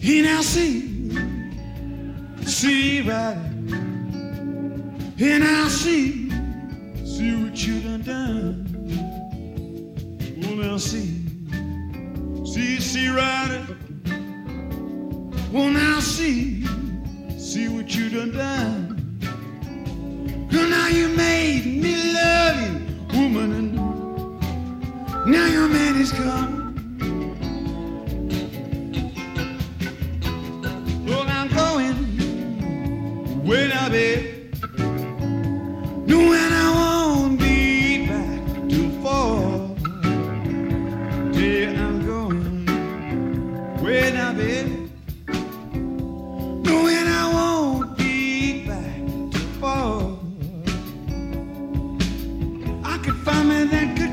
He now see, see right. He now see, see what you done done. Oh, now see, see, see right. Oh, now see, see what you done done. Girl, now you made me love you, woman, and now your man is come.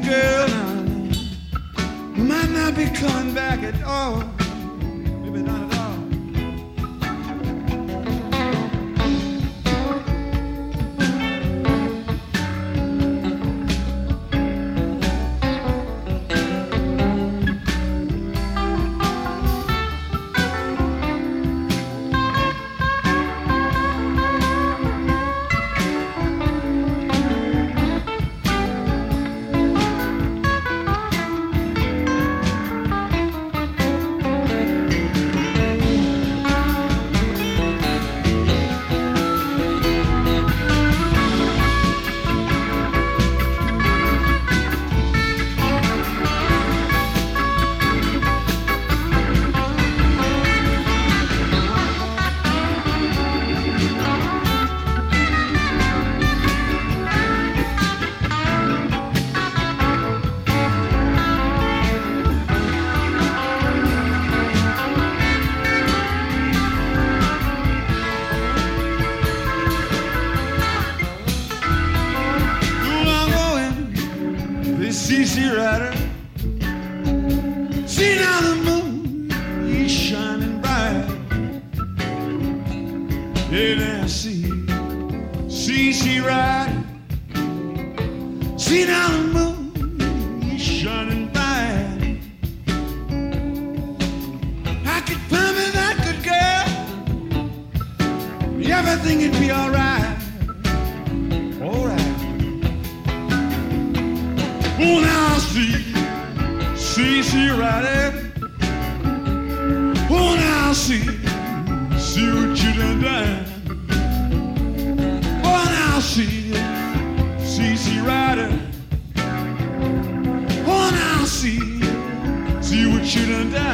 Girl now. Might not be coming back at all. Maybe not see right. See now the moon is shining bright. I could find me that good girl. Everything would be alright. Alright. Oh, now I see, see, right there. Oh, now I see, see what you done done. See, see, right there. Oh, now see, see what you done done.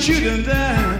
You done